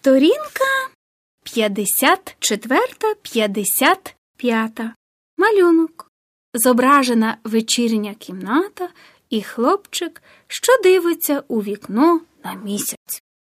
Сторінка 54-55. Малюнок. Зображена вечірня кімната і хлопчик, що дивиться у вікно на місяць.